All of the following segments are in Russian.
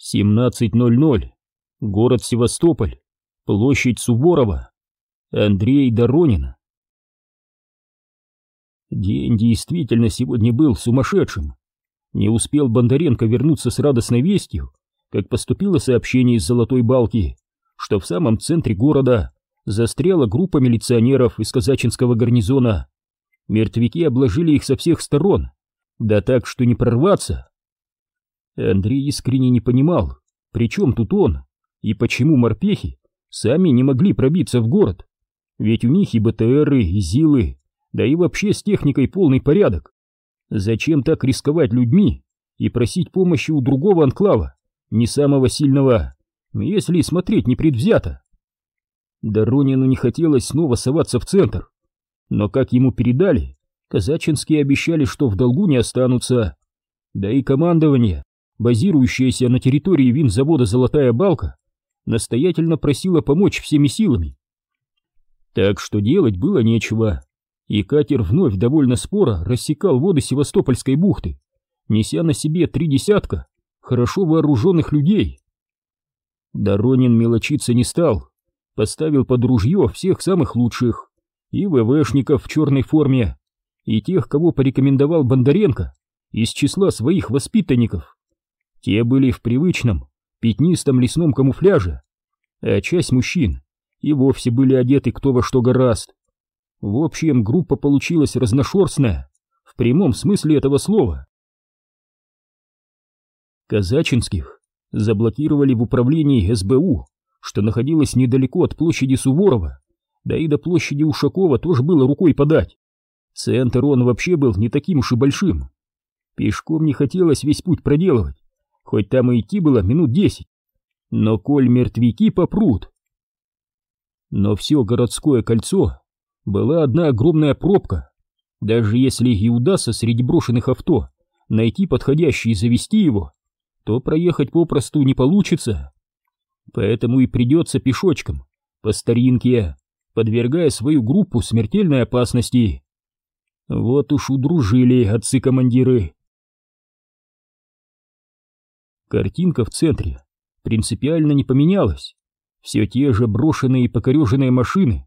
17.00. Город Севастополь. Площадь Суворова. Андрей Доронин. День действительно сегодня был сумасшедшим. Не успел Бондаренко вернуться с радостной вестью, как поступило сообщение из Золотой Балки, что в самом центре города застряла группа милиционеров из казачинского гарнизона. Мертвяки обложили их со всех сторон, да так, что не прорваться. Андрей искренне не понимал, при чем тут он, и почему морпехи сами не могли пробиться в город. Ведь у них и БТРы, и ЗИЛы, да и вообще с техникой полный порядок. Зачем так рисковать людьми и просить помощи у другого анклава, не самого сильного, если смотреть непредвзято? Доронину не хотелось снова соваться в центр, но, как ему передали, казачинские обещали, что в долгу не останутся. Да и командование базирующаяся на территории винзавода «Золотая балка», настоятельно просила помочь всеми силами. Так что делать было нечего, и катер вновь довольно споро рассекал воды Севастопольской бухты, неся на себе три десятка хорошо вооруженных людей. Доронин мелочиться не стал, поставил под ружье всех самых лучших, и ВВшников в черной форме, и тех, кого порекомендовал Бондаренко из числа своих воспитанников. Те были в привычном, пятнистом лесном камуфляже, а часть мужчин и вовсе были одеты кто во что гораст. В общем, группа получилась разношерстная, в прямом смысле этого слова. Казачинских заблокировали в управлении СБУ, что находилось недалеко от площади Суворова, да и до площади Ушакова тоже было рукой подать. Центр он вообще был не таким уж и большим. Пешком не хотелось весь путь проделывать, хоть там и идти было минут десять. Но коль мертвяки попрут. Но все городское кольцо была одна огромная пробка. Даже если и удастся среди брошенных авто найти подходящий и завести его, то проехать попросту не получится. Поэтому и придется пешочком, по старинке, подвергая свою группу смертельной опасности. Вот уж удружили отцы-командиры. Картинка в центре принципиально не поменялась. Все те же брошенные и покореженные машины,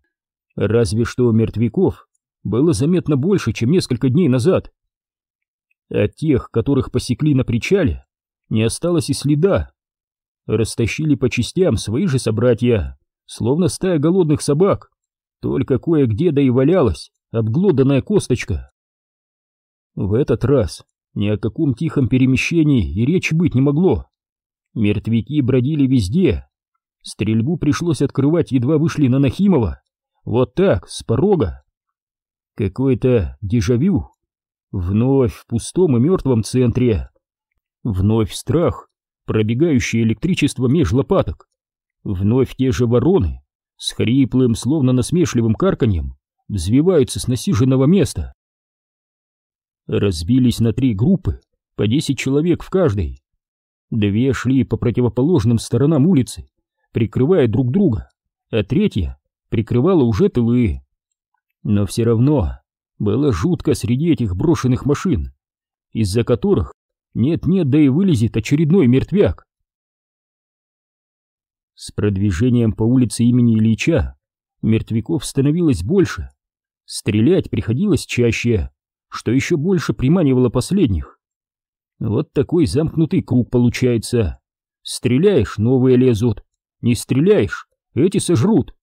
разве что мертвяков было заметно больше, чем несколько дней назад. От тех, которых посекли на причале, не осталось и следа. Растащили по частям свои же собратья, словно стая голодных собак, только кое-где да и валялась обглоданная косточка. В этот раз ни о каком тихом перемещении и речи быть не могло. Мертвяки бродили везде. Стрельбу пришлось открывать, едва вышли на Нахимова. Вот так, с порога. Какое-то дежавю. Вновь в пустом и мертвом центре. Вновь страх, пробегающее электричество меж лопаток. Вновь те же вороны, с хриплым, словно насмешливым карканьем, взвиваются с насиженного места разбились на три группы, по десять человек в каждой. Две шли по противоположным сторонам улицы, прикрывая друг друга, а третья прикрывала уже тылы. Но все равно было жутко среди этих брошенных машин, из-за которых нет-нет, да и вылезет очередной мертвяк. С продвижением по улице имени Ильича мертвяков становилось больше, стрелять приходилось чаще, что еще больше приманивало последних. Вот такой замкнутый круг получается. Стреляешь, новые лезут. Не стреляешь, эти сожрут.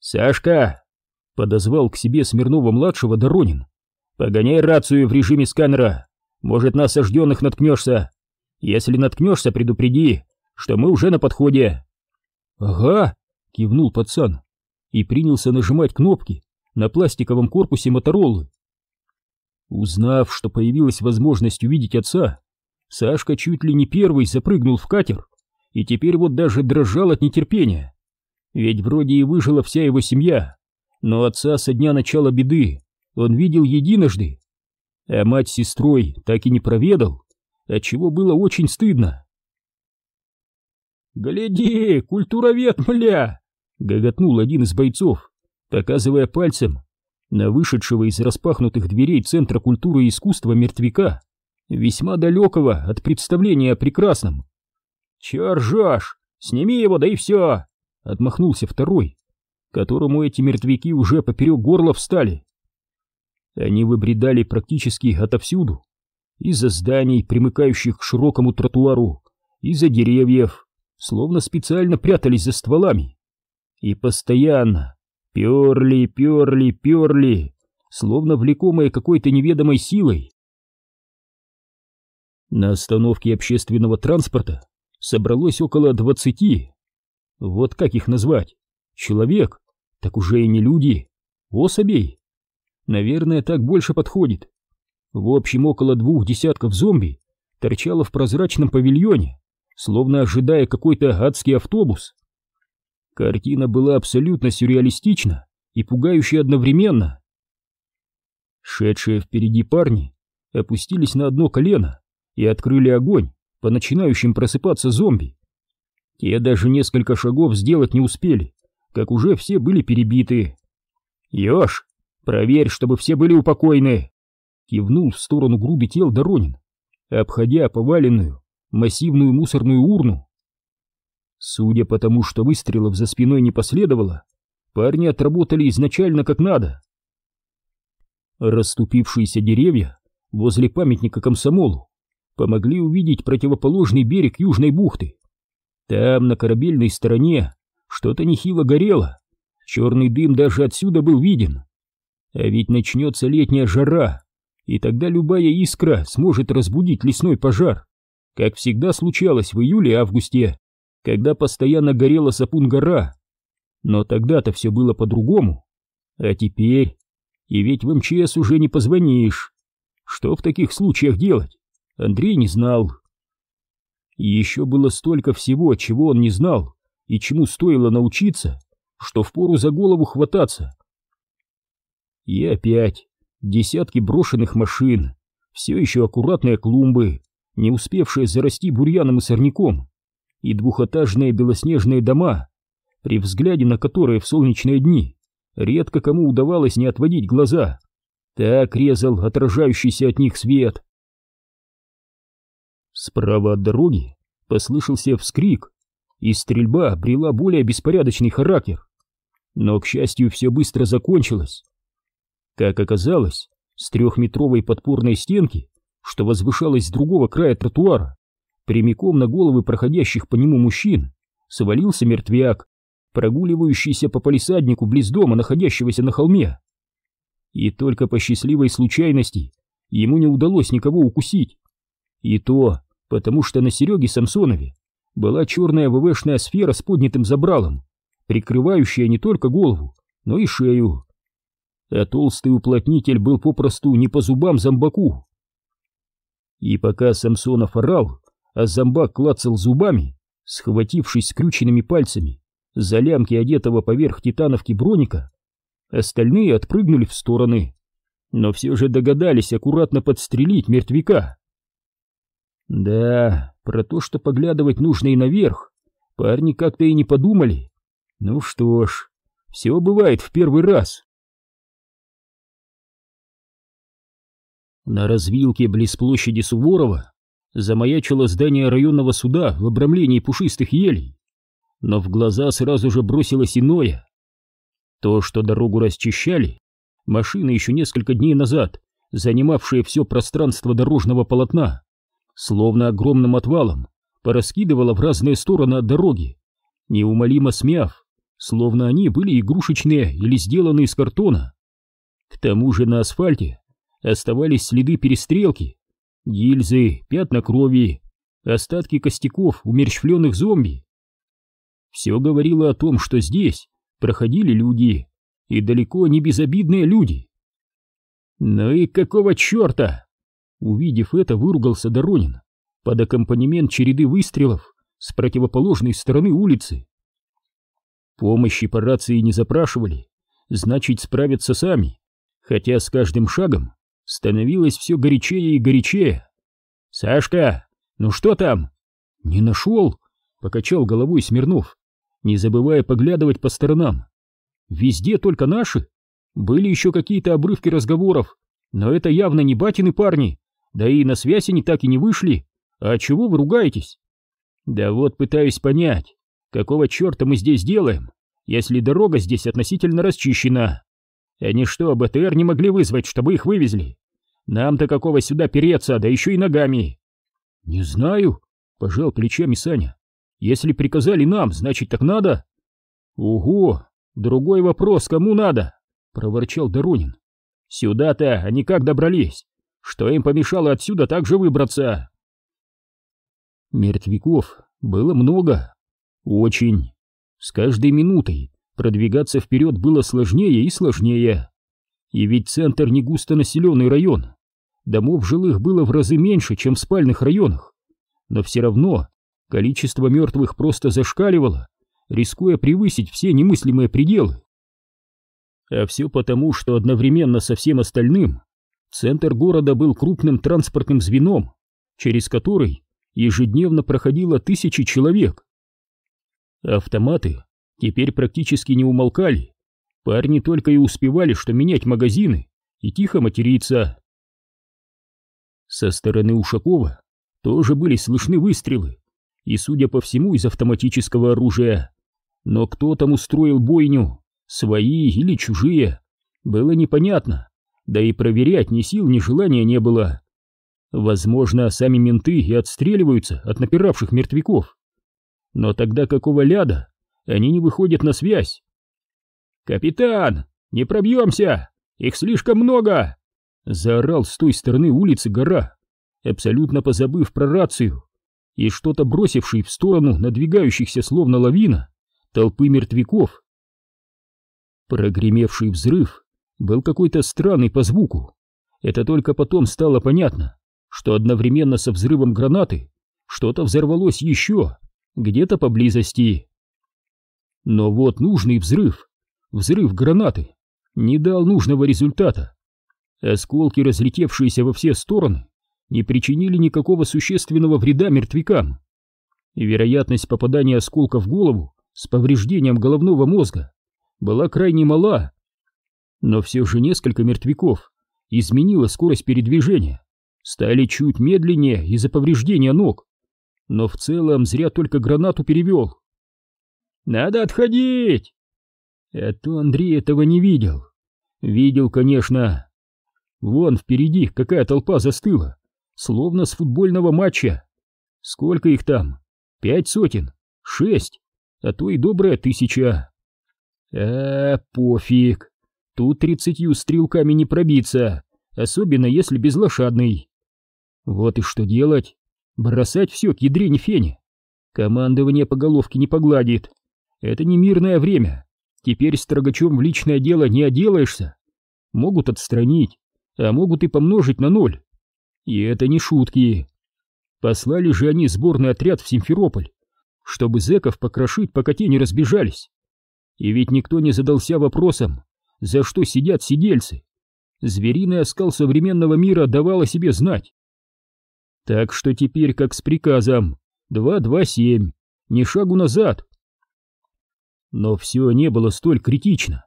«Сашка!» — подозвал к себе Смирнова-младшего Доронин. «Погоняй рацию в режиме сканера. Может, на осажденных наткнешься. Если наткнешься, предупреди, что мы уже на подходе». «Ага!» — кивнул пацан и принялся нажимать кнопки на пластиковом корпусе Моторолы. Узнав, что появилась возможность увидеть отца, Сашка чуть ли не первый запрыгнул в катер и теперь вот даже дрожал от нетерпения. Ведь вроде и выжила вся его семья, но отца со дня начала беды он видел единожды, а мать с сестрой так и не проведал, отчего было очень стыдно. «Гляди, культуровед, мля!» — гоготнул один из бойцов, показывая пальцем на вышедшего из распахнутых дверей Центра культуры и искусства мертвяка, весьма далекого от представления о прекрасном. Че ржешь? Сними его, да и все! Отмахнулся второй, которому эти мертвяки уже поперек горла встали. Они выбредали практически отовсюду. Из-за зданий, примыкающих к широкому тротуару, из-за деревьев, словно специально прятались за стволами. И постоянно перли, перли, перли, словно влекомые какой-то неведомой силой. На остановке общественного транспорта собралось около двадцати. Вот как их назвать? Человек? Так уже и не люди. Особей. Наверное, так больше подходит. В общем, около двух десятков зомби торчало в прозрачном павильоне, словно ожидая какой-то адский автобус. Картина была абсолютно сюрреалистична и пугающая одновременно. Шедшие впереди парни опустились на одно колено и открыли огонь по начинающим просыпаться зомби. Те даже несколько шагов сделать не успели, как уже все были перебиты. «Ёж, проверь, чтобы все были упокоены!» Кивнул в сторону груды тел Доронин, обходя поваленную, массивную мусорную урну. Судя по тому, что выстрелов за спиной не последовало, парни отработали изначально как надо. Расступившиеся деревья возле памятника комсомолу помогли увидеть противоположный берег Южной бухты. Там, на корабельной стороне, что-то нехило горело, черный дым даже отсюда был виден. А ведь начнется летняя жара, и тогда любая искра сможет разбудить лесной пожар, как всегда случалось в июле-августе, когда постоянно горела Сапун-гора. Но тогда-то все было по-другому. А теперь... И ведь в МЧС уже не позвонишь. Что в таких случаях делать? Андрей не знал. Еще было столько всего, чего он не знал, и чему стоило научиться, что впору за голову хвататься. И опять десятки брошенных машин, все еще аккуратные клумбы, не успевшие зарасти бурьяном и сорняком, и двухэтажные белоснежные дома, при взгляде на которые в солнечные дни редко кому удавалось не отводить глаза. Так резал отражающийся от них свет. Справа от дороги послышался вскрик, и стрельба обрела более беспорядочный характер. Но, к счастью, все быстро закончилось. Как оказалось, с трехметровой подпорной стенки, что возвышалась с другого края тротуара, прямиком на головы проходящих по нему мужчин, свалился мертвяк, прогуливающийся по палисаднику близ дома, находящегося на холме. И только по счастливой случайности ему не удалось никого укусить. И то потому, что на Сереге Самсонове была черная ВВшная сфера с поднятым забралом, прикрывающая не только голову, но и шею. А толстый уплотнитель был попросту не по зубам зомбаку. И пока Самсонов орал, а зомбак клацал зубами, схватившись скрюченными пальцами за лямки одетого поверх титановки броника, остальные отпрыгнули в стороны, но все же догадались аккуратно подстрелить мертвяка. Да, про то, что поглядывать нужно и наверх, парни как-то и не подумали. Ну что ж, все бывает в первый раз. На развилке близ площади Суворова замаячило здание районного суда в обрамлении пушистых елей. Но в глаза сразу же бросилось иное. То, что дорогу расчищали, машины еще несколько дней назад, занимавшие все пространство дорожного полотна, словно огромным отвалом, пораскидывала в разные стороны от дороги, неумолимо смяв, словно они были игрушечные или сделаны из картона. К тому же на асфальте оставались следы перестрелки, гильзы, пятна крови, остатки костяков умерщвленных зомби. Все говорило о том, что здесь проходили люди, и далеко не безобидные люди. «Ну и какого черта?» Увидев это, выругался Доронин под аккомпанемент череды выстрелов с противоположной стороны улицы. Помощи по рации не запрашивали, значит справятся сами, хотя с каждым шагом становилось все горячее и горячее. «Сашка, ну что там?» «Не нашел», — покачал головой Смирнов, не забывая поглядывать по сторонам. «Везде только наши. Были еще какие-то обрывки разговоров, но это явно не батины парни, да и на связь они так и не вышли. А чего вы ругаетесь? Да вот пытаюсь понять, какого черта мы здесь делаем, если дорога здесь относительно расчищена. Они что, БТР не могли вызвать, чтобы их вывезли? Нам-то какого сюда переться, да еще и ногами? Не знаю, пожал плечами Саня. Если приказали нам, значит так надо. Ого, другой вопрос, кому надо? Проворчал Доронин. Сюда-то они как добрались? Что им помешало отсюда так же выбраться? Мертвяков было много. Очень. С каждой минутой продвигаться вперед было сложнее и сложнее. И ведь центр не густонаселенный район. Домов жилых было в разы меньше, чем в спальных районах. Но все равно количество мертвых просто зашкаливало, рискуя превысить все немыслимые пределы. А все потому, что одновременно со всем остальным центр города был крупным транспортным звеном, через который ежедневно проходило тысячи человек. Автоматы теперь практически не умолкали. Парни только и успевали, что менять магазины и тихо материться. Со стороны Ушакова тоже были слышны выстрелы, и, судя по всему, из автоматического оружия. Но кто там устроил бойню, свои или чужие, было непонятно, да и проверять ни сил, ни желания не было. Возможно, сами менты и отстреливаются от напиравших мертвяков. Но тогда какого ляда они не выходят на связь? «Капитан, не пробьемся! Их слишком много!» Заорал с той стороны улицы гора, абсолютно позабыв про рацию, и что-то бросивший в сторону надвигающихся словно лавина толпы мертвяков. Прогремевший взрыв был какой-то странный по звуку. Это только потом стало понятно, что одновременно со взрывом гранаты что-то взорвалось еще, где-то поблизости. Но вот нужный взрыв, взрыв гранаты, не дал нужного результата. Осколки, разлетевшиеся во все стороны, не причинили никакого существенного вреда мертвякам. Вероятность попадания осколка в голову с повреждением головного мозга была крайне мала. Но все же несколько мертвяков изменило скорость передвижения, стали чуть медленнее из-за повреждения ног но в целом зря только гранату перевел. «Надо отходить!» А то Андрей этого не видел. Видел, конечно. Вон впереди какая толпа застыла, словно с футбольного матча. Сколько их там? Пять сотен? Шесть? А то и добрая тысяча. А, пофиг. Тут тридцатью стрелками не пробиться, особенно если безлошадный. Вот и что делать? Бросать все к ядрене фене. Командование по головке не погладит. Это не мирное время. Теперь строгачом в личное дело не отделаешься. Могут отстранить, а могут и помножить на ноль. И это не шутки. Послали же они сборный отряд в Симферополь, чтобы зэков покрошить, пока те не разбежались. И ведь никто не задался вопросом, за что сидят сидельцы. Звериный оскал современного мира давал о себе знать. Так что теперь как с приказом. Два-два-семь. Ни шагу назад. Но все не было столь критично.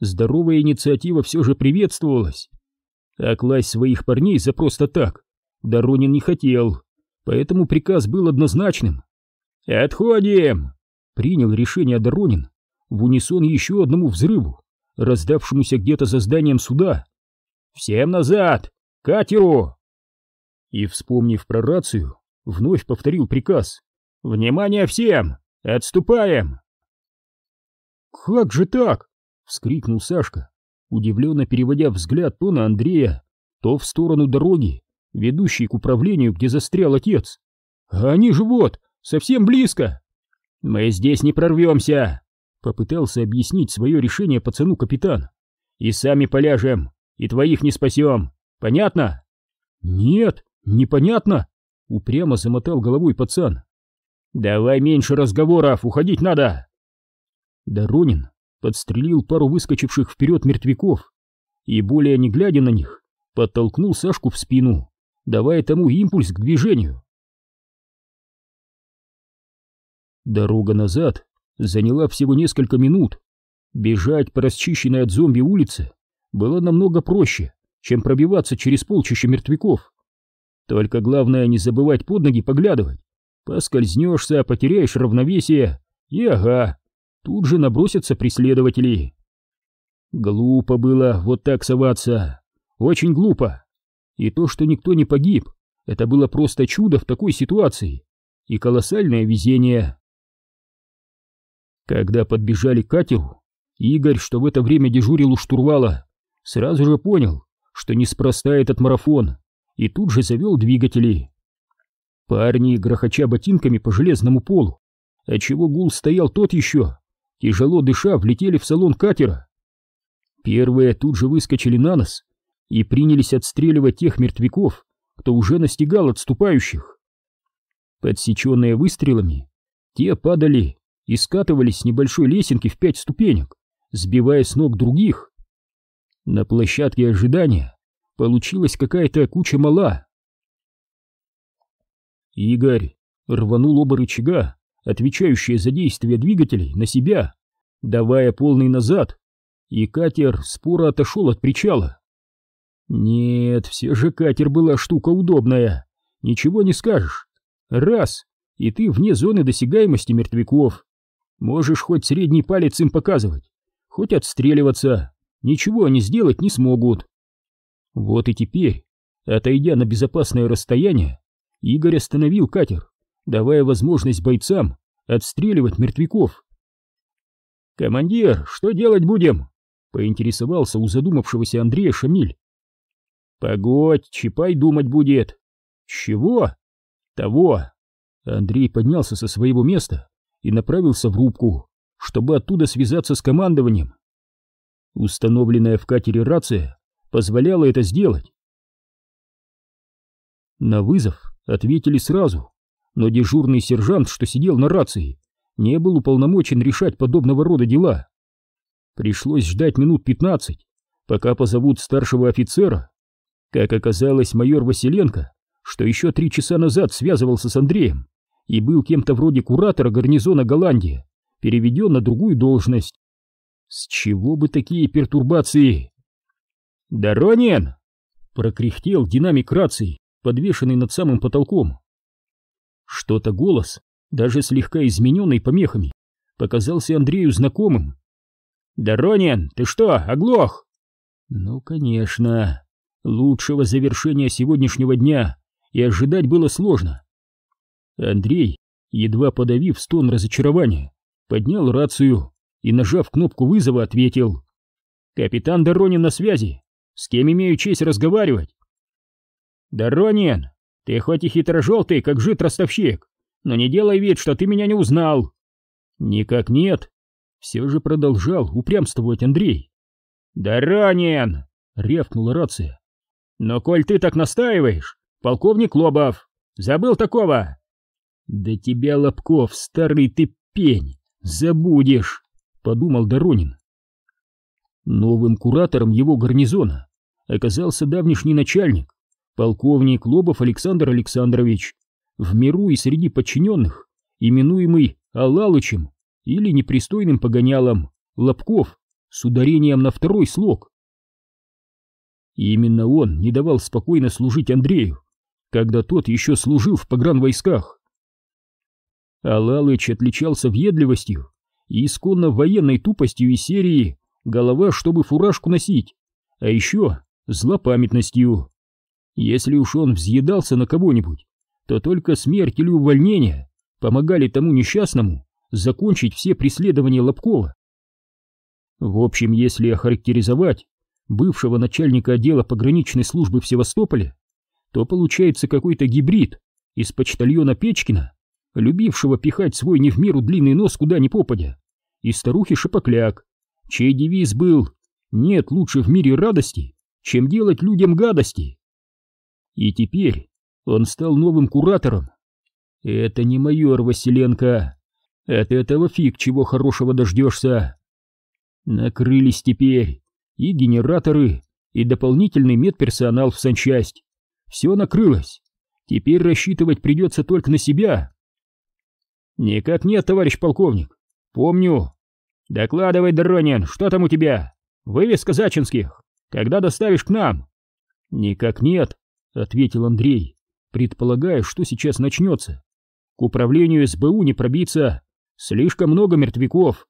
Здоровая инициатива все же приветствовалась. А класть своих парней за просто так Доронин не хотел, поэтому приказ был однозначным. «Отходим!» — принял решение Доронин в унисон еще одному взрыву, раздавшемуся где-то за зданием суда. «Всем назад! Катеру!» и, вспомнив про рацию, вновь повторил приказ. «Внимание всем! Отступаем!» «Как же так?» — вскрикнул Сашка, удивленно переводя взгляд то на Андрея, то в сторону дороги, ведущей к управлению, где застрял отец. «А они же вот, совсем близко!» «Мы здесь не прорвемся!» — попытался объяснить свое решение пацану капитан. «И сами поляжем, и твоих не спасем, понятно?» «Нет!» «Непонятно?» — упрямо замотал головой пацан. «Давай меньше разговоров, уходить надо!» Доронин подстрелил пару выскочивших вперед мертвяков и, более не глядя на них, подтолкнул Сашку в спину, давая тому импульс к движению. Дорога назад заняла всего несколько минут. Бежать по расчищенной от зомби улице было намного проще, чем пробиваться через полчища мертвяков. Только главное не забывать под ноги поглядывать. Поскользнешься, потеряешь равновесие, и ага, тут же набросятся преследователи. Глупо было вот так соваться, очень глупо. И то, что никто не погиб, это было просто чудо в такой ситуации и колоссальное везение. Когда подбежали к катеру, Игорь, что в это время дежурил у штурвала, сразу же понял, что неспроста этот марафон, и тут же завел двигатели. Парни, грохоча ботинками по железному полу, отчего гул стоял тот еще, тяжело дыша, влетели в салон катера. Первые тут же выскочили на нос и принялись отстреливать тех мертвяков, кто уже настигал отступающих. Подсеченные выстрелами, те падали и скатывались с небольшой лесенки в пять ступенек, сбивая с ног других. На площадке ожидания получилась какая-то куча мала. Игорь рванул оба рычага, отвечающие за действие двигателей, на себя, давая полный назад, и катер споро отошел от причала. Нет, все же катер была штука удобная, ничего не скажешь. Раз, и ты вне зоны досягаемости мертвяков. Можешь хоть средний палец им показывать, хоть отстреливаться, ничего они сделать не смогут. Вот и теперь, отойдя на безопасное расстояние, Игорь остановил катер, давая возможность бойцам отстреливать мертвяков. «Командир, что делать будем?» — поинтересовался у задумавшегося Андрея Шамиль. «Погодь, Чапай думать будет». «Чего?» «Того». Андрей поднялся со своего места и направился в рубку, чтобы оттуда связаться с командованием. Установленная в катере рация позволяла это сделать. На вызов ответили сразу, но дежурный сержант, что сидел на рации, не был уполномочен решать подобного рода дела. Пришлось ждать минут пятнадцать, пока позовут старшего офицера. Как оказалось, майор Василенко, что еще три часа назад связывался с Андреем и был кем-то вроде куратора гарнизона Голландии, переведен на другую должность. С чего бы такие пертурбации? «Доронин!» — прокряхтел динамик рации, подвешенный над самым потолком. Что-то голос, даже слегка измененный помехами, показался Андрею знакомым. «Доронин, ты что, оглох?» «Ну, конечно. Лучшего завершения сегодняшнего дня и ожидать было сложно. Андрей, едва подавив стон разочарования, поднял рацию и, нажав кнопку вызова, ответил. «Капитан Доронин на связи. С кем имею честь разговаривать?» «Доронин, ты хоть и хитрожелтый, как жид-ростовщик, но не делай вид, что ты меня не узнал». «Никак нет». Все же продолжал упрямствовать Андрей. «Доронин!» — рявкнула рация. «Но коль ты так настаиваешь, полковник Лобов, забыл такого?» «Да тебя, Лобков, старый ты пень, забудешь!» — подумал Доронин. Новым куратором его гарнизона оказался давнишний начальник, полковник Лобов Александр Александрович, в миру и среди подчиненных, именуемый Алалычем или непристойным погонялом Лобков с ударением на второй слог. И именно он не давал спокойно служить Андрею, когда тот еще служил в погранвойсках. Алалыч отличался въедливостью и исконно военной тупостью из серии «Голова, чтобы фуражку носить», а еще злопамятностью. Если уж он взъедался на кого-нибудь, то только смерть или увольнение помогали тому несчастному закончить все преследования Лобкова. В общем, если охарактеризовать бывшего начальника отдела пограничной службы в Севастополе, то получается какой-то гибрид из почтальона Печкина любившего пихать свой не в меру длинный нос куда ни попадя, и старухи Шапокляк, чей девиз был «Нет лучше в мире радости, чем делать людям гадости». И теперь он стал новым куратором. Это не майор Василенко. От этого фиг чего хорошего дождешься. Накрылись теперь и генераторы, и дополнительный медперсонал в санчасть. Все накрылось. Теперь рассчитывать придется только на себя. «Никак нет, товарищ полковник. Помню. Докладывай, Доронин, что там у тебя? Вывеска Зачинских. Когда доставишь к нам?» «Никак нет», — ответил Андрей, предполагая, что сейчас начнется. К управлению СБУ не пробиться. Слишком много мертвяков.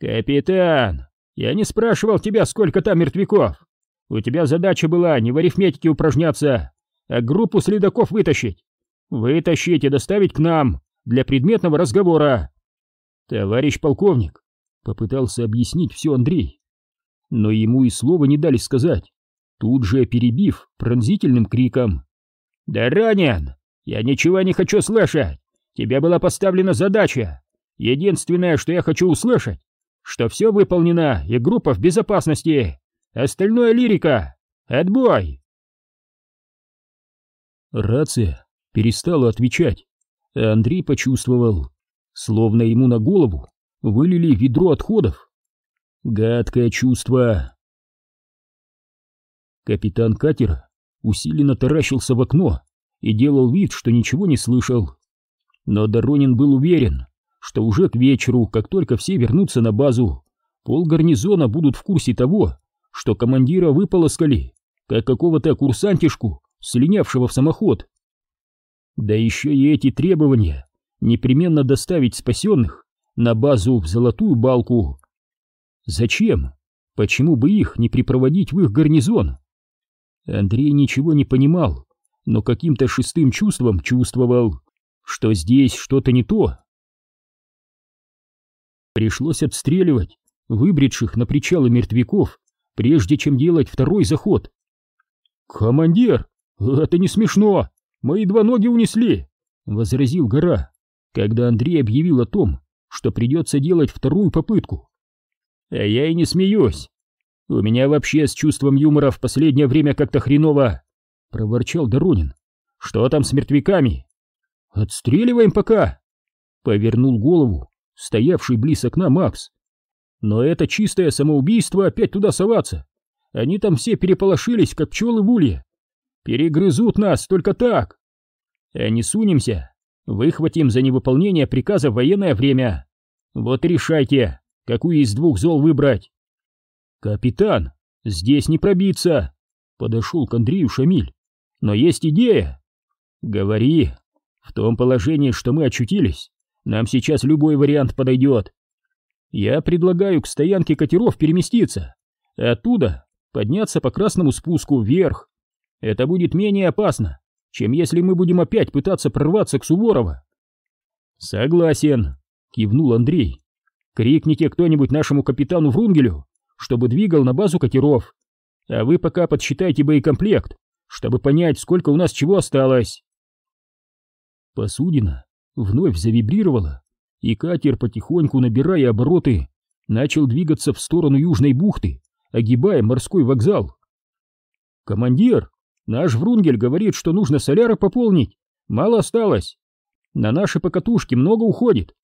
Капитан, я не спрашивал тебя, сколько там мертвяков. У тебя задача была не в арифметике упражняться, а группу следаков вытащить. Вытащить и доставить к нам для предметного разговора. Товарищ полковник, попытался объяснить все Андрей. Но ему и слова не дали сказать, тут же перебив пронзительным криком. «Да ранен! Я ничего не хочу слышать! Тебе была поставлена задача! Единственное, что я хочу услышать, что все выполнено и группа в безопасности! Остальное лирика! Отбой!» Рация перестала отвечать, Андрей почувствовал, словно ему на голову вылили ведро отходов. Гадкое чувство. Капитан катера усиленно таращился в окно и делал вид, что ничего не слышал. Но Доронин был уверен, что уже к вечеру, как только все вернутся на базу, пол гарнизона будут в курсе того, что командира выполоскали, как какого-то курсантишку, слинявшего в самоход. Да еще и эти требования непременно доставить спасенных на базу в Золотую Балку. Зачем? Почему бы их не припроводить в их гарнизон? Андрей ничего не понимал, но каким-то шестым чувством чувствовал, что здесь что-то не то. Пришлось отстреливать выбредших на причалы мертвяков, прежде чем делать второй заход. «Командир, это не смешно! Мои два ноги унесли!» — возразил гора, когда Андрей объявил о том, что придется делать вторую попытку. «А я и не смеюсь. У меня вообще с чувством юмора в последнее время как-то хреново!» — проворчал Доронин. «Что там с мертвяками?» «Отстреливаем пока!» — повернул голову стоявший близ окна Макс. «Но это чистое самоубийство опять туда соваться! Они там все переполошились, как пчелы в улье! Перегрызут нас только так! А не сунемся, выхватим за невыполнение приказа военное время! Вот решайте, какую из двух зол выбрать!» «Капитан, здесь не пробиться!» — подошел к Андрею Шамиль. «Но есть идея!» «Говори!» В том положении, что мы очутились, нам сейчас любой вариант подойдет. Я предлагаю к стоянке катеров переместиться, и оттуда подняться по красному спуску вверх. Это будет менее опасно, чем если мы будем опять пытаться прорваться к Суворова. Согласен, кивнул Андрей. Крикните кто-нибудь нашему капитану Врунгелю, чтобы двигал на базу катеров. А вы пока подсчитайте боекомплект, чтобы понять, сколько у нас чего осталось. Посудина вновь завибрировала, и катер, потихоньку набирая обороты, начал двигаться в сторону Южной бухты, огибая морской вокзал. «Командир, наш Врунгель говорит, что нужно соляра пополнить, мало осталось. На наши покатушки много уходит.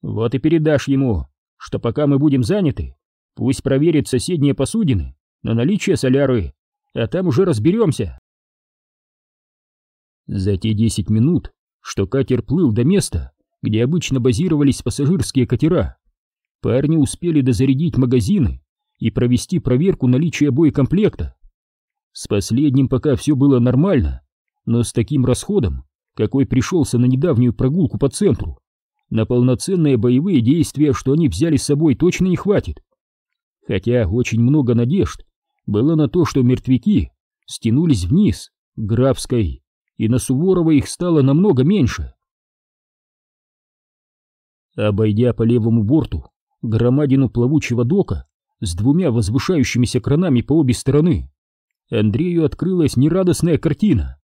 Вот и передашь ему, что пока мы будем заняты, пусть проверит соседние посудины на наличие соляры, а там уже разберемся». За те десять минут, что катер плыл до места, где обычно базировались пассажирские катера. Парни успели дозарядить магазины и провести проверку наличия боекомплекта. С последним пока все было нормально, но с таким расходом, какой пришелся на недавнюю прогулку по центру, на полноценные боевые действия, что они взяли с собой, точно не хватит. Хотя очень много надежд было на то, что мертвяки стянулись вниз, к Графской, и на Суворова их стало намного меньше. Обойдя по левому борту громадину плавучего дока с двумя возвышающимися кранами по обе стороны, Андрею открылась нерадостная картина.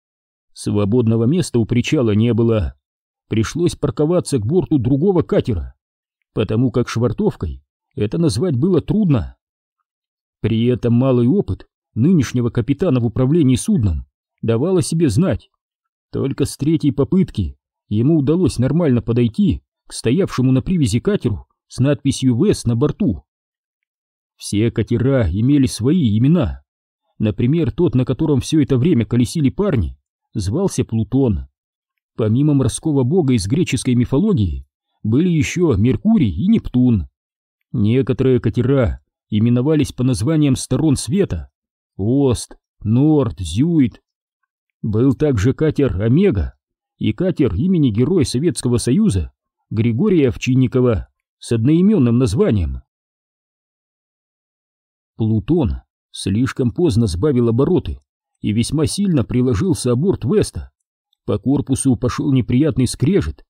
Свободного места у причала не было. Пришлось парковаться к борту другого катера, потому как швартовкой это назвать было трудно. При этом малый опыт нынешнего капитана в управлении судном давал о себе знать. Только с третьей попытки ему удалось нормально подойти к стоявшему на привязи катеру с надписью «ВЭС» на борту. Все катера имели свои имена. Например, тот, на котором все это время колесили парни, звался Плутон. Помимо морского бога из греческой мифологии, были еще Меркурий и Нептун. Некоторые катера именовались по названиям сторон света — Ост, Норд, Зюит был также катер «Омега», и катер имени Героя Советского Союза Григория Овчинникова с одноименным названием. Плутон слишком поздно сбавил обороты и весьма сильно приложился о борт Веста. По корпусу пошел неприятный скрежет,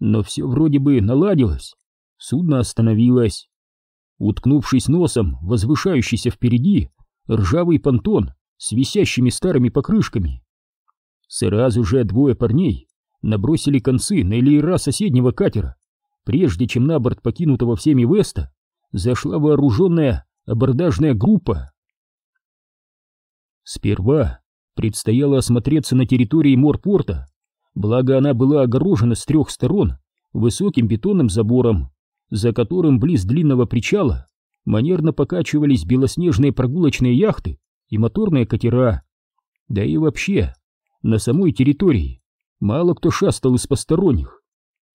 но все вроде бы наладилось. Судно остановилось. Уткнувшись носом, возвышающийся впереди, ржавый понтон с висящими старыми покрышками. Сразу же двое парней набросили концы на леера соседнего катера, прежде чем на борт покинутого всеми Веста зашла вооруженная абордажная группа. Сперва предстояло осмотреться на территории морпорта, благо она была огорожена с трех сторон высоким бетонным забором, за которым близ длинного причала манерно покачивались белоснежные прогулочные яхты и моторные катера. Да и вообще, на самой территории мало кто шастал из посторонних,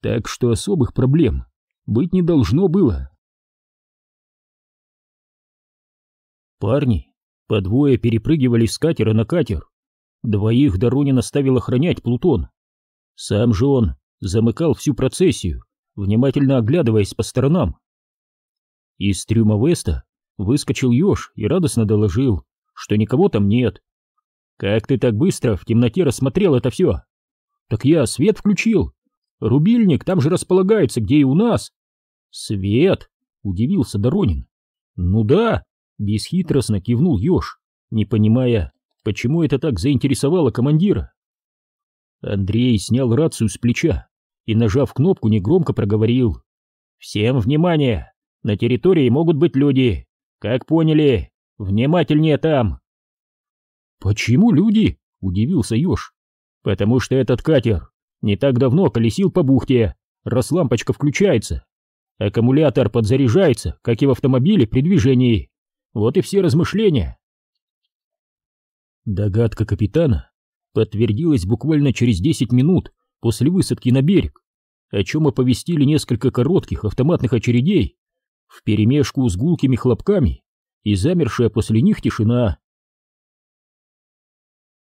так что особых проблем быть не должно было. Парни по двое перепрыгивали с катера на катер. Двоих Доронин оставил охранять Плутон. Сам же он замыкал всю процессию, внимательно оглядываясь по сторонам. Из трюма Веста выскочил Ёж и радостно доложил, что никого там нет. «Как ты так быстро в темноте рассмотрел это все?» «Так я свет включил. Рубильник там же располагается, где и у нас». «Свет?» — удивился Доронин. «Ну да», — бесхитростно кивнул Ёж, не понимая, почему это так заинтересовало командира. Андрей снял рацию с плеча и, нажав кнопку, негромко проговорил. «Всем внимание! На территории могут быть люди. Как поняли? Внимательнее там!» «Почему люди?» — удивился Ёж. «Потому что этот катер не так давно колесил по бухте, раз лампочка включается. Аккумулятор подзаряжается, как и в автомобиле при движении. Вот и все размышления». Догадка капитана подтвердилась буквально через 10 минут после высадки на берег, о чем оповестили несколько коротких автоматных очередей вперемешку с гулкими хлопками и замершая после них тишина.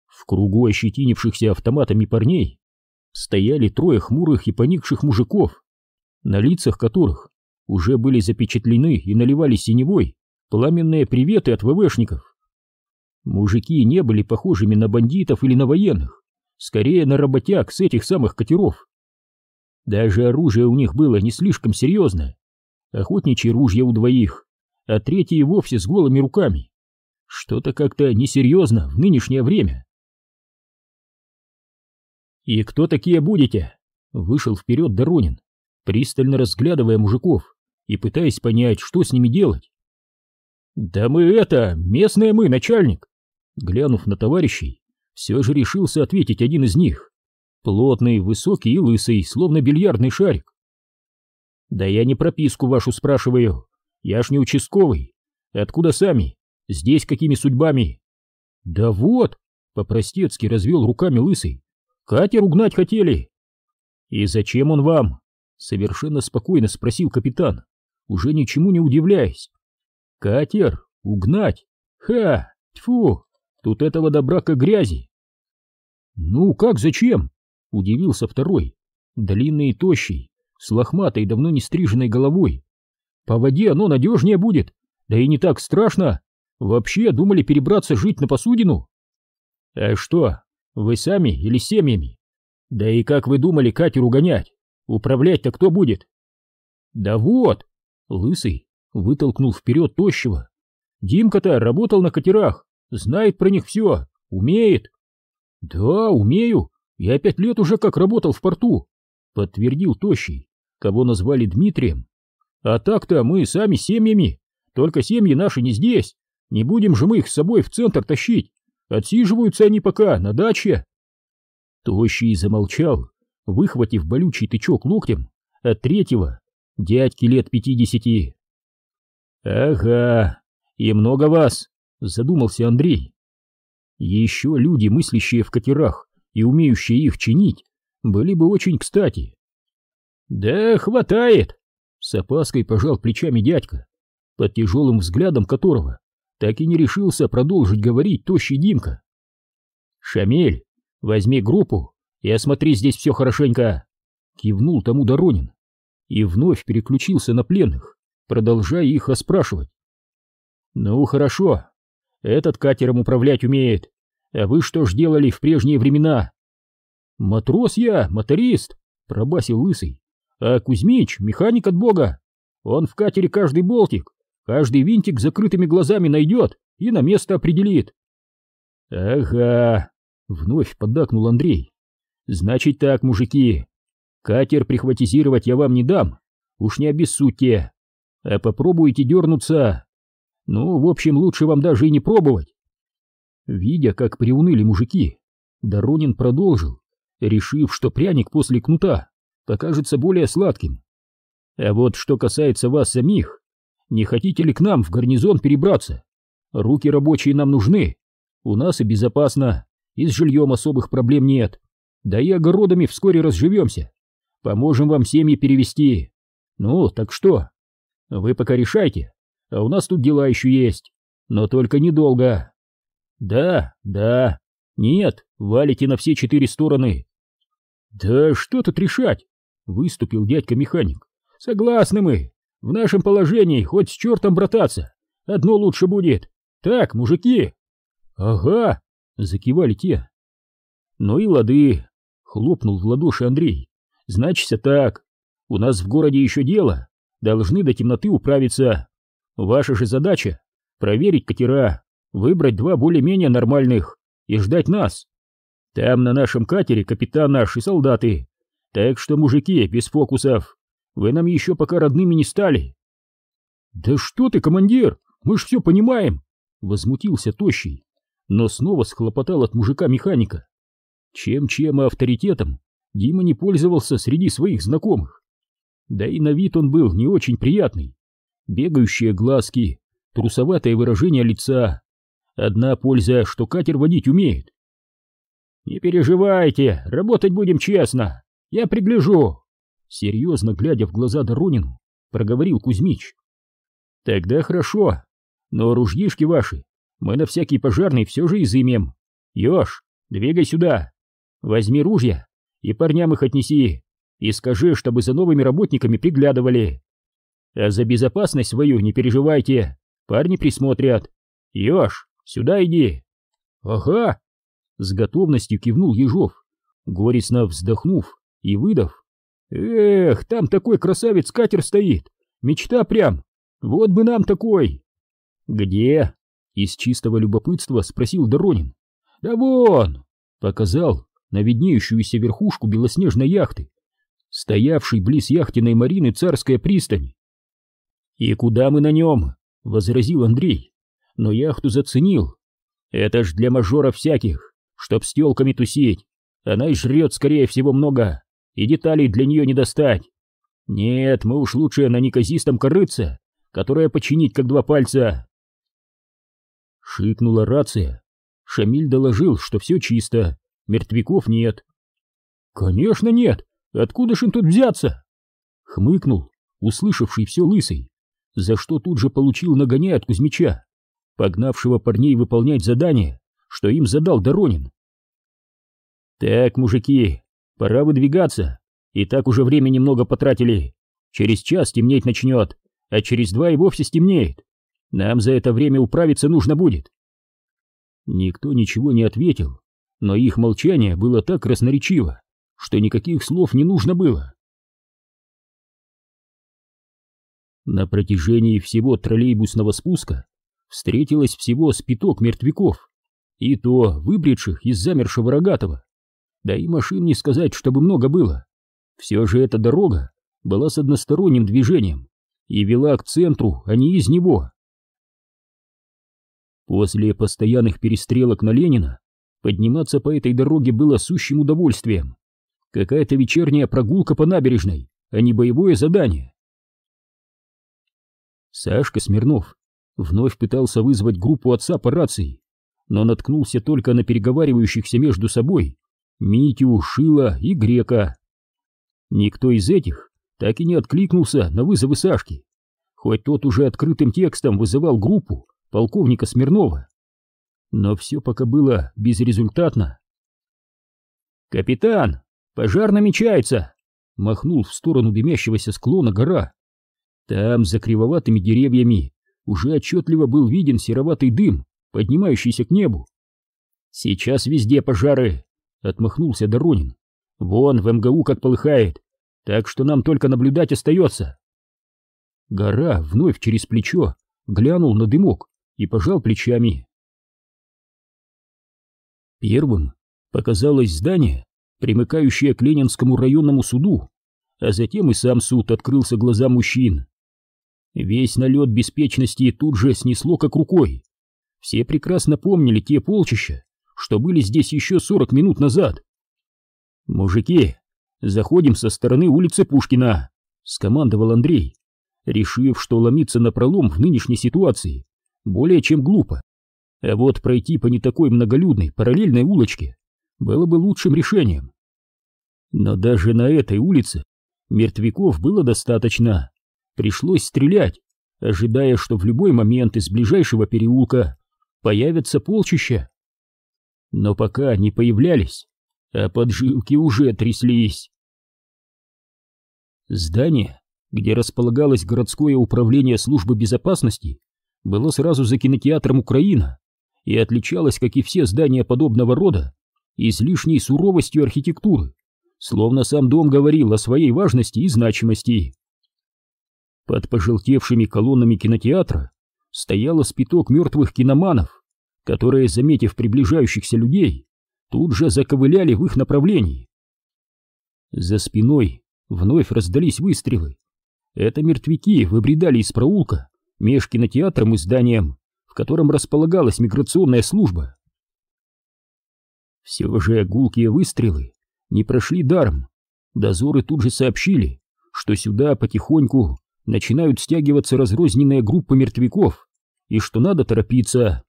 В кругу ощетинившихся автоматами парней стояли трое хмурых и поникших мужиков, на лицах которых уже были запечатлены и наливали синевой пламенные приветы от ВВшников. Мужики не были похожими на бандитов или на военных, скорее на работяг с этих самых катеров. Даже оружие у них было не слишком серьезное. Охотничьи ружья у двоих, а третий вовсе с голыми руками. Что-то как-то несерьезно в нынешнее время. «И кто такие будете?» Вышел вперед Доронин, пристально разглядывая мужиков и пытаясь понять, что с ними делать. «Да мы это, местные мы, начальник!» Глянув на товарищей, все же решился ответить один из них. Плотный, высокий и лысый, словно бильярдный шарик. «Да я не прописку вашу спрашиваю, я ж не участковый. Откуда сами? Здесь какими судьбами?» «Да вот!» — по-простецки развел руками лысый. Катер угнать хотели. И зачем он вам? Совершенно спокойно спросил капитан, уже ничему не удивляясь. Катер угнать? Ха! Тьфу! Тут этого добра как грязи. Ну как зачем? Удивился второй, длинный и тощий, с лохматой, давно не стриженной головой. По воде оно надежнее будет, да и не так страшно. Вообще думали перебраться жить на посудину? А что, вы сами или семьями? Да и как вы думали катер угонять? Управлять-то кто будет? Да вот! Лысый вытолкнул вперед тощего. Димка-то работал на катерах, знает про них все, умеет. Да, умею. Я пять лет уже как работал в порту, подтвердил тощий, кого назвали Дмитрием. А так-то мы сами семьями, только семьи наши не здесь. Не будем же мы их с собой в центр тащить. Отсиживаются они пока на даче. Тощий замолчал, выхватив болючий тычок локтем от третьего, дядьки лет пятидесяти. «Ага, и много вас», — задумался Андрей. «Еще люди, мыслящие в катерах и умеющие их чинить, были бы очень кстати». «Да хватает», — с опаской пожал плечами дядька, под тяжелым взглядом которого так и не решился продолжить говорить тощий Димка. «Шамель, возьми группу и осмотри здесь все хорошенько!» Кивнул тому Доронин и вновь переключился на пленных, продолжая их расспрашивать. «Ну, хорошо, этот катером управлять умеет, а вы что ж делали в прежние времена?» «Матрос я, моторист!» — пробасил Лысый. «А Кузьмич — механик от бога. Он в катере каждый болтик, каждый винтик закрытыми глазами найдет и на место определит». «Ага», — вновь поддакнул Андрей. «Значит так, мужики, катер прихватизировать я вам не дам, уж не обессудьте, а попробуйте дернуться. Ну, в общем, лучше вам даже и не пробовать». Видя, как приуныли мужики, Доронин продолжил, решив, что пряник после кнута покажется более сладким. А вот что касается вас самих, не хотите ли к нам в гарнизон перебраться? Руки рабочие нам нужны, у нас и безопасно, и с жильем особых проблем нет. Да и огородами вскоре разживемся. Поможем вам семьи перевести. Ну, так что? Вы пока решайте, а у нас тут дела еще есть, но только недолго. Да, да, нет, валите на все четыре стороны. Да что тут решать? Выступил дядька-механик. Согласны мы. В нашем положении хоть с чертом брататься. Одно лучше будет. Так, мужики. Ага, закивали те. Ну и лады, хлопнул в ладоши Андрей. Значится так. У нас в городе еще дело. Должны до темноты управиться. Ваша же задача — проверить катера, выбрать два более-менее нормальных и ждать нас. Там на нашем катере капитан наш и солдаты. Так что, мужики, без фокусов. Вы нам еще пока родными не стали. Да что ты, командир, мы ж все понимаем. Возмутился Тощий, но снова схлопотал от мужика-механика. Чем-чем, а авторитетом Дима не пользовался среди своих знакомых. Да и на вид он был не очень приятный. Бегающие глазки, трусоватое выражение лица. Одна польза, что катер водить умеет. «Не переживайте, работать будем честно, я пригляжу!» Серьезно глядя в глаза Доронину, проговорил Кузьмич. «Тогда хорошо, но ружьишки ваши мы на всякий пожарный все же изымем. Ёж, двигай сюда, возьми ружья и парням их отнеси, и скажи, чтобы за новыми работниками приглядывали. А за безопасность свою не переживайте, парни присмотрят. Ёж, сюда иди!» «Ага!» С готовностью кивнул Ежов, горестно вздохнув и выдав. «Эх, там такой красавец-катер стоит! Мечта прям! Вот бы нам такой!» «Где?» — из чистого любопытства спросил Доронин. «Да вон!» — показал на виднеющуюся верхушку белоснежной яхты, стоявшей близ яхтенной марины царская пристань. «И куда мы на нем?» — возразил Андрей, но яхту заценил. «Это ж для мажоров всяких, чтоб с телками тусить. Она и жрет, скорее всего, много, и деталей для нее не достать. Нет, мы уж лучше на неказистом корыце, которое починить как два пальца. Шикнула рация. Шамиль доложил, что все чисто, мертвяков нет. Конечно нет, откуда ж им тут взяться? Хмыкнул, услышавший все лысый, за что тут же получил нагоняй от Кузьмича, погнавшего парней выполнять задание что им задал Доронин. «Так, мужики, пора выдвигаться, и так уже время немного потратили. Через час темнеть начнет, а через два и вовсе стемнеет. Нам за это время управиться нужно будет». Никто ничего не ответил, но их молчание было так красноречиво, что никаких слов не нужно было. На протяжении всего троллейбусного спуска встретилось всего спиток мертвяков и то выбредших из замершего рогатого. Да и машин не сказать, чтобы много было. Все же эта дорога была с односторонним движением и вела к центру, а не из него. После постоянных перестрелок на Ленина подниматься по этой дороге было сущим удовольствием. Какая-то вечерняя прогулка по набережной, а не боевое задание. Сашка Смирнов вновь пытался вызвать группу отца по рации, но наткнулся только на переговаривающихся между собой Митю, Шила и Грека. Никто из этих так и не откликнулся на вызовы Сашки, хоть тот уже открытым текстом вызывал группу полковника Смирнова. Но все пока было безрезультатно. «Капитан, пожар намечается!» Махнул в сторону дымящегося склона гора. Там, за кривоватыми деревьями, уже отчетливо был виден сероватый дым, поднимающийся к небу. «Сейчас везде пожары!» — отмахнулся Доронин. «Вон, в МГУ как полыхает, так что нам только наблюдать остается!» Гора вновь через плечо глянул на дымок и пожал плечами. Первым показалось здание, примыкающее к Ленинскому районному суду, а затем и сам суд открылся глазам мужчин. Весь налет беспечности тут же снесло как рукой. Все прекрасно помнили те полчища, что были здесь еще сорок минут назад. «Мужики, заходим со стороны улицы Пушкина», — скомандовал Андрей, решив, что ломиться на пролом в нынешней ситуации более чем глупо. А вот пройти по не такой многолюдной параллельной улочке было бы лучшим решением. Но даже на этой улице мертвяков было достаточно. Пришлось стрелять, ожидая, что в любой момент из ближайшего переулка появятся полчища. Но пока они появлялись, а поджилки уже тряслись. Здание, где располагалось городское управление службы безопасности, было сразу за кинотеатром «Украина» и отличалось, как и все здания подобного рода, излишней суровостью архитектуры, словно сам дом говорил о своей важности и значимости. Под пожелтевшими колоннами кинотеатра стояло спиток мертвых киноманов, которые, заметив приближающихся людей, тут же заковыляли в их направлении. За спиной вновь раздались выстрелы. Это мертвяки выбредали из проулка меж кинотеатром и зданием, в котором располагалась миграционная служба. Все же гулкие выстрелы не прошли даром. Дозоры тут же сообщили, что сюда потихоньку начинают стягиваться разрозненные группы мертвяков, и что надо торопиться.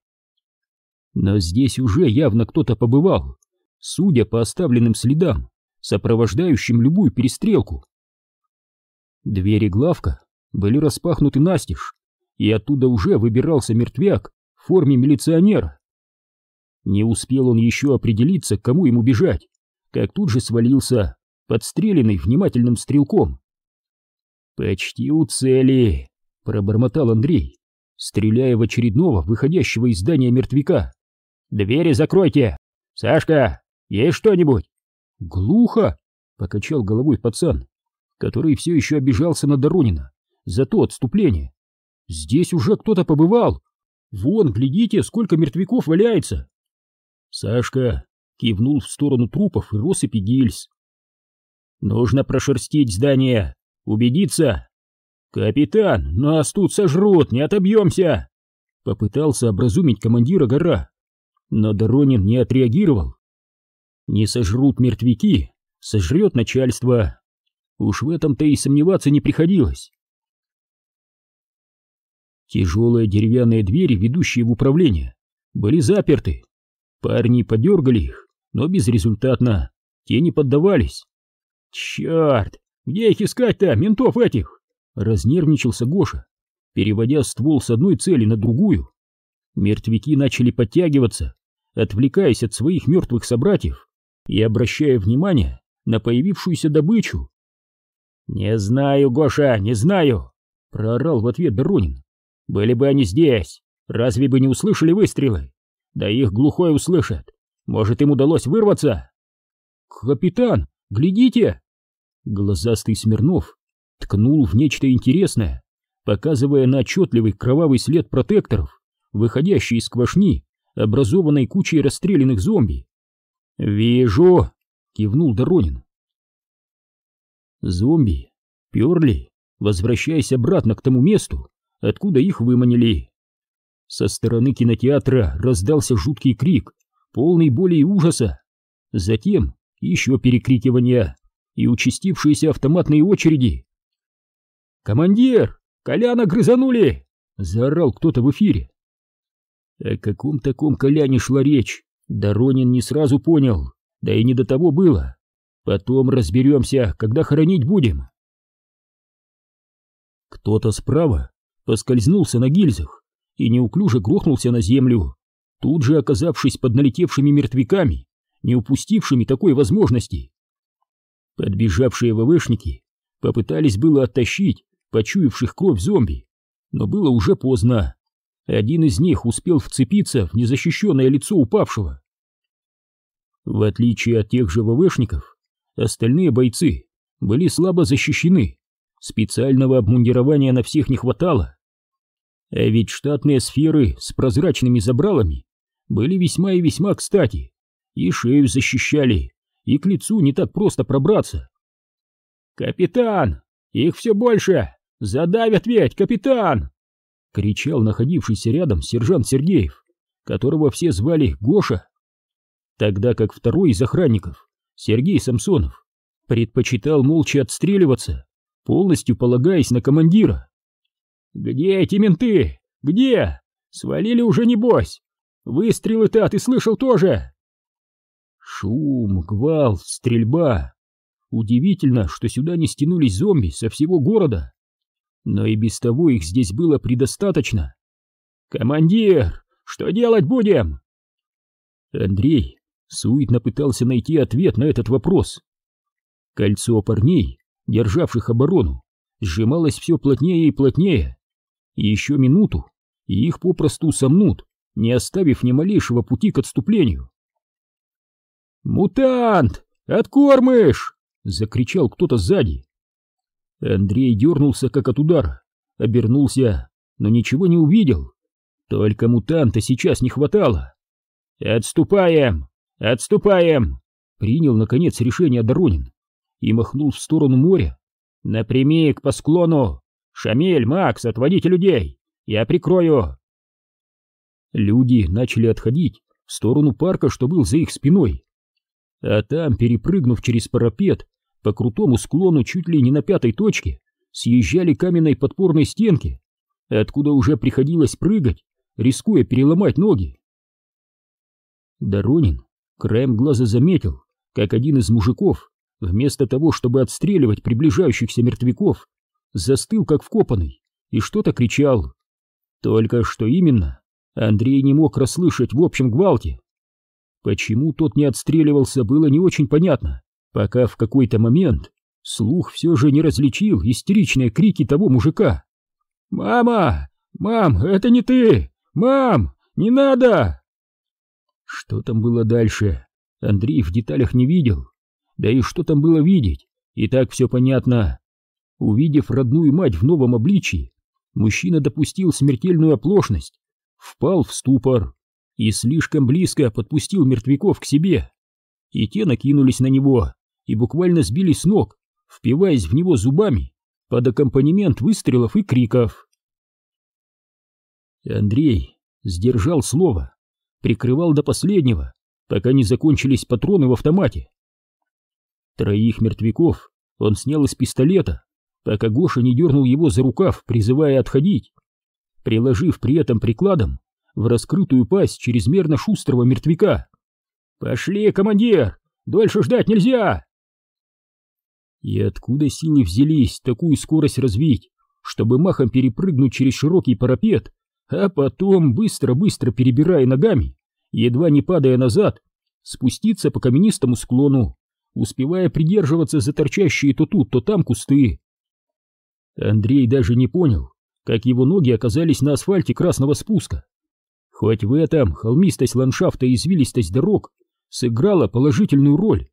Но здесь уже явно кто-то побывал, судя по оставленным следам, сопровождающим любую перестрелку. Двери главка были распахнуты настежь, и оттуда уже выбирался мертвяк в форме милиционера. Не успел он еще определиться, к кому ему бежать, как тут же свалился, подстреленный внимательным стрелком. «Почти у цели», — пробормотал Андрей, стреляя в очередного выходящего из здания мертвяка. «Двери закройте! Сашка, есть что-нибудь?» «Глухо!» — покачал головой пацан, который все еще обижался на Доронина за то отступление. «Здесь уже кто-то побывал! Вон, глядите, сколько мертвяков валяется!» Сашка кивнул в сторону трупов и россыпи гильз. «Нужно прошерстить здание, убедиться!» «Капитан, нас тут сожрут, не отобьемся!» Попытался образумить командира гора, но Доронин не отреагировал. «Не сожрут мертвяки, сожрет начальство!» Уж в этом-то и сомневаться не приходилось. Тяжелые деревянные двери, ведущие в управление, были заперты. Парни подергали их, но безрезультатно. Те не поддавались. «Черт! Где их искать-то, ментов этих?» Разнервничался Гоша, переводя ствол с одной цели на другую. Мертвяки начали подтягиваться, отвлекаясь от своих мертвых собратьев и обращая внимание на появившуюся добычу. «Не знаю, Гоша, не знаю!» — проорал в ответ Доронин. «Были бы они здесь, разве бы не услышали выстрелы? Да их глухой услышат. Может, им удалось вырваться?» «Капитан, глядите!» Глазастый Смирнов ткнул в нечто интересное, показывая на отчетливый кровавый след протекторов, выходящий из квашни, образованной кучей расстрелянных зомби. «Вижу!» — кивнул Доронин. Зомби перли, возвращаясь обратно к тому месту, откуда их выманили. Со стороны кинотеатра раздался жуткий крик, полный боли и ужаса. Затем еще перекрикивания и участившиеся автоматные очереди. «Командир! Коляна грызанули!» — заорал кто-то в эфире. О каком таком Коляне шла речь, Доронин не сразу понял, да и не до того было. Потом разберемся, когда хоронить будем. Кто-то справа поскользнулся на гильзах и неуклюже грохнулся на землю, тут же оказавшись под налетевшими мертвяками не упустившими такой возможности. Подбежавшие ВВшники попытались было оттащить почуявших кровь зомби, но было уже поздно. Один из них успел вцепиться в незащищенное лицо упавшего. В отличие от тех же ВВшников, остальные бойцы были слабо защищены, специального обмундирования на всех не хватало. А ведь штатные сферы с прозрачными забралами были весьма и весьма кстати, и шею защищали, и к лицу не так просто пробраться. «Капитан! Их все больше! Задавят ведь, капитан!» — кричал находившийся рядом сержант Сергеев, которого все звали Гоша. Тогда как второй из охранников, Сергей Самсонов, предпочитал молча отстреливаться, полностью полагаясь на командира. «Где эти менты? Где? Свалили уже небось? Выстрелы-то ты слышал тоже?» Шум, гвалт, стрельба. Удивительно, что сюда не стянулись зомби со всего города. Но и без того их здесь было предостаточно. «Командир, что делать будем?» Андрей суетно пытался найти ответ на этот вопрос. Кольцо парней, державших оборону, сжималось все плотнее и плотнее. Еще минуту, и их попросту сомнут, не оставив ни малейшего пути к отступлению. «Мутант! Откормыш!» — закричал кто-то сзади. Андрей дернулся как от удара, обернулся, но ничего не увидел. Только мутанта сейчас не хватало. «Отступаем! Отступаем!» — принял, наконец, решение Доронин и махнул в сторону моря. «Напрямик по склону! Шамиль, Макс, отводите людей! Я прикрою!» Люди начали отходить в сторону парка, что был за их спиной. А там, перепрыгнув через парапет, по крутому склону чуть ли не на пятой точке съезжали каменной подпорной стенки, откуда уже приходилось прыгать, рискуя переломать ноги. Доронин краем глаза заметил, как один из мужиков, вместо того, чтобы отстреливать приближающихся мертвяков, застыл как вкопанный и что-то кричал. Только что именно Андрей не мог расслышать в общем гвалте. Почему тот не отстреливался, было не очень понятно пока в какой-то момент слух все же не различил истеричные крики того мужика. «Мама! Мам, это не ты! Мам, не надо!» Что там было дальше, Андрей в деталях не видел. Да и что там было видеть, и так все понятно. Увидев родную мать в новом обличии, мужчина допустил смертельную оплошность, впал в ступор и слишком близко подпустил мертвяков к себе. И те накинулись на него, и буквально сбили с ног, впиваясь в него зубами под аккомпанемент выстрелов и криков. Андрей сдержал слово, прикрывал до последнего, пока не закончились патроны в автомате. Троих мертвяков он снял из пистолета, пока Гоша не дернул его за рукав, призывая отходить, приложив при этом прикладом в раскрытую пасть чрезмерно шустрого мертвяка. «Пошли, командир! Дольше ждать нельзя!» И откуда силы взялись такую скорость развить, чтобы махом перепрыгнуть через широкий парапет, а потом, быстро-быстро перебирая ногами, едва не падая назад, спуститься по каменистому склону, успевая придерживаться за торчащие то тут, то там кусты. Андрей даже не понял, как его ноги оказались на асфальте красного спуска. Хоть в этом холмистость ландшафта и извилистость дорог сыграла положительную роль.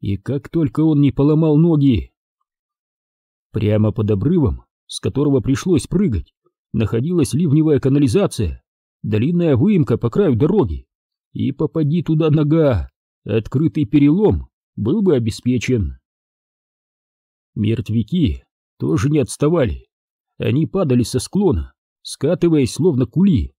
И как только он не поломал ноги... Прямо под обрывом, с которого пришлось прыгать, находилась ливневая канализация, длинная выемка по краю дороги. И попади туда нога, открытый перелом был бы обеспечен. Мертвяки тоже не отставали. Они падали со склона, скатываясь словно кули,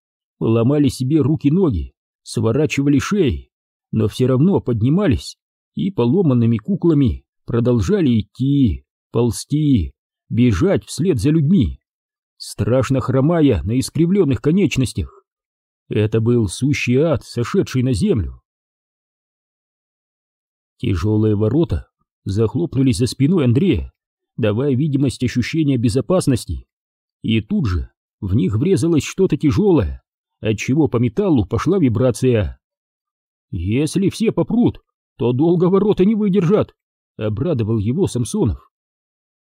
ломали себе руки-ноги, сворачивали шеи, но все равно поднимались и поломанными куклами продолжали идти, ползти, бежать вслед за людьми, страшно хромая на искривленных конечностях. Это был сущий ад, сошедший на землю. Тяжелые ворота захлопнулись за спиной Андрея, давая видимость ощущения безопасности, и тут же в них врезалось что-то тяжелое, отчего по металлу пошла вибрация. Если все попрут, то долго ворота не выдержат, обрадовал его Самсонов.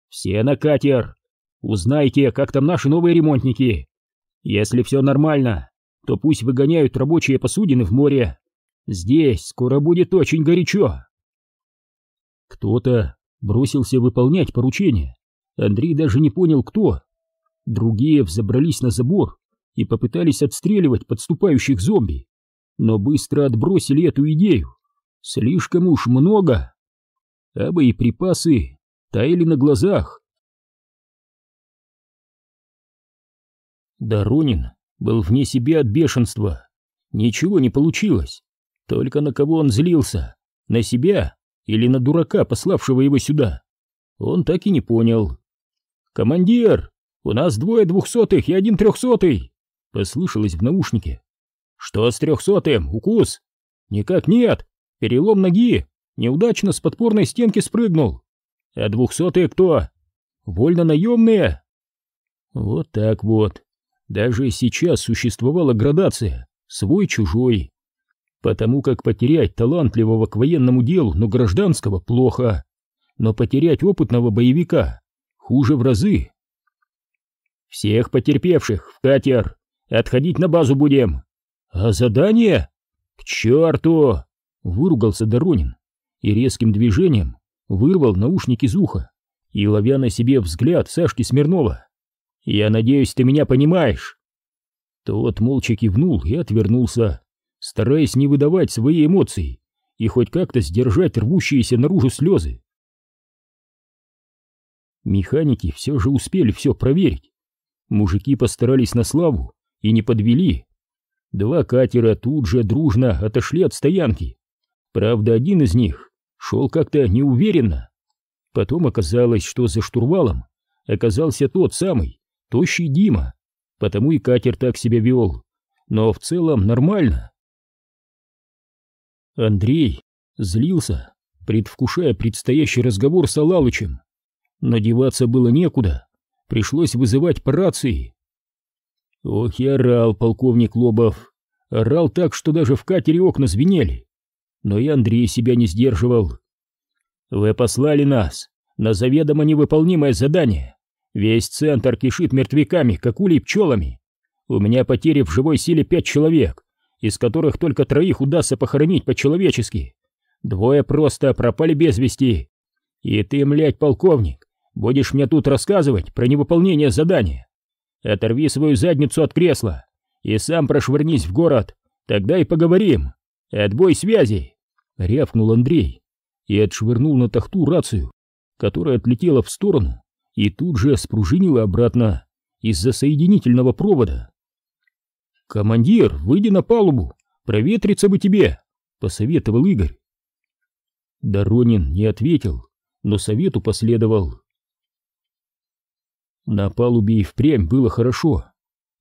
Все на катер. Узнайте, как там наши новые ремонтники. Если все нормально, то пусть выгоняют рабочие посудины в море. Здесь скоро будет очень горячо. Кто-то бросился выполнять поручение. Андрей даже не понял, кто. Другие взобрались на забор и попытались отстреливать подступающих зомби, но быстро отбросили эту идею. Слишком уж много. А боеприпасы таяли на глазах. Доронин был вне себя от бешенства. Ничего не получилось. Только на кого он злился? На себя или на дурака, пославшего его сюда? Он так и не понял. «Командир, у нас двое двухсотых и один трехсотый!» Послышалось в наушнике. «Что с трехсотым? Укус?» «Никак нет! Перелом ноги! Неудачно с подпорной стенки спрыгнул! А двухсотые кто? Вольно наемные?» Вот так вот. Даже сейчас существовала градация, свой-чужой. Потому как потерять талантливого к военному делу, но гражданского, плохо. Но потерять опытного боевика хуже в разы. Всех потерпевших в катер. Отходить на базу будем. А задание? К черту! Выругался Доронин и резким движением вырвал наушник из уха и, ловя на себе взгляд Сашки Смирнова, «Я надеюсь, ты меня понимаешь!» Тот молча кивнул и отвернулся, стараясь не выдавать свои эмоции и хоть как-то сдержать рвущиеся наружу слезы. Механики все же успели все проверить. Мужики постарались на славу и не подвели. Два катера тут же дружно отошли от стоянки. Правда, один из них шел как-то неуверенно. Потом оказалось, что за штурвалом оказался тот самый, тощий Дима, потому и катер так себя вел, но в целом нормально. Андрей злился, предвкушая предстоящий разговор с Алалычем. Надеваться было некуда, пришлось вызывать по рации. Ох и орал полковник Лобов, орал так, что даже в катере окна звенели. Но и Андрей себя не сдерживал. «Вы послали нас на заведомо невыполнимое задание. Весь центр кишит мертвяками, как улей пчелами. У меня потери в живой силе пять человек, из которых только троих удастся похоронить по-человечески. Двое просто пропали без вести. И ты, млядь, полковник, Будешь мне тут рассказывать про невыполнение задания? Оторви свою задницу от кресла и сам прошвырнись в город, тогда и поговорим. Отбой связи!» — рявкнул Андрей и отшвырнул на тахту рацию, которая отлетела в сторону и тут же спружинила обратно из-за соединительного провода. «Командир, выйди на палубу, проветриться бы тебе!» — посоветовал Игорь. Доронин не ответил, но совету последовал. На палубе и впрямь было хорошо.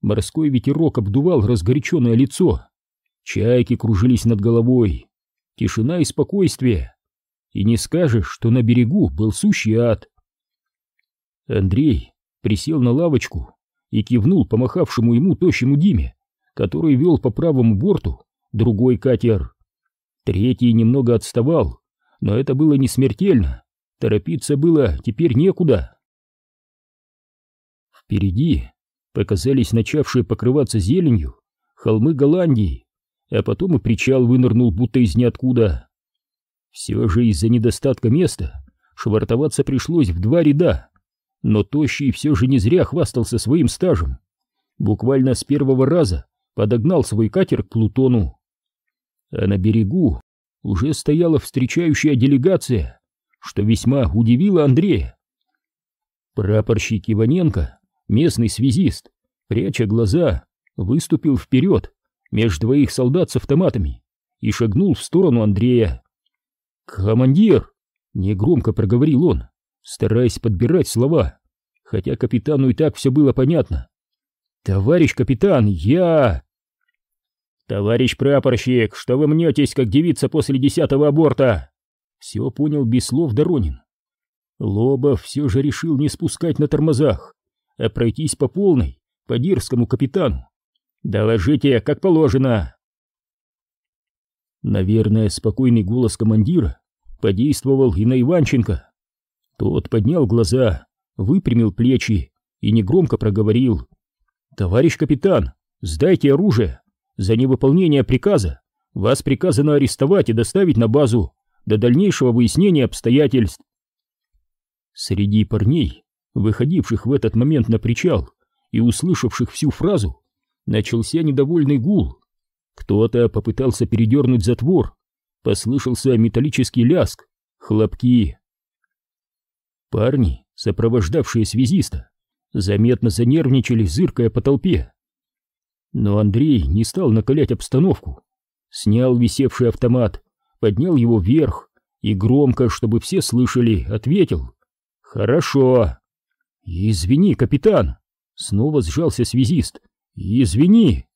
Морской ветерок обдувал разгоряченное лицо. Чайки кружились над головой. Тишина и спокойствие. И не скажешь, что на берегу был сущий ад. Андрей присел на лавочку и кивнул помахавшему ему тощему Диме, который вел по правому борту другой катер. Третий немного отставал, но это было не смертельно. Торопиться было теперь некуда. Впереди показались начавшие покрываться зеленью холмы Голландии, а потом и причал вынырнул будто из ниоткуда. Все же из-за недостатка места швартоваться пришлось в два ряда, но Тощий все же не зря хвастался своим стажем. Буквально с первого раза подогнал свой катер к Плутону. А на берегу уже стояла встречающая делегация, что весьма удивило Андрея. Прапорщик Иваненко местный связист, пряча глаза, выступил вперед между двоих солдат с автоматами и шагнул в сторону Андрея. «Командир!» — негромко проговорил он, стараясь подбирать слова, хотя капитану и так все было понятно. «Товарищ капитан, я...» «Товарищ прапорщик, что вы мнетесь, как девица после десятого аборта?» Все понял без слов Доронин. Лобов все же решил не спускать на тормозах, а пройтись по полной, по дирскому капитану. Доложите, как положено. Наверное, спокойный голос командира подействовал и на Иванченко. Тот поднял глаза, выпрямил плечи и негромко проговорил. «Товарищ капитан, сдайте оружие. За невыполнение приказа вас приказано арестовать и доставить на базу до дальнейшего выяснения обстоятельств». Среди парней, выходивших в этот момент на причал и услышавших всю фразу, начался недовольный гул. Кто-то попытался передернуть затвор, послышался металлический ляск, хлопки. Парни, сопровождавшие связиста, заметно занервничали, зыркая по толпе. Но Андрей не стал накалять обстановку. Снял висевший автомат, поднял его вверх и громко, чтобы все слышали, ответил «Хорошо». «Извини, капитан!» Снова сжался связист. «Извини!»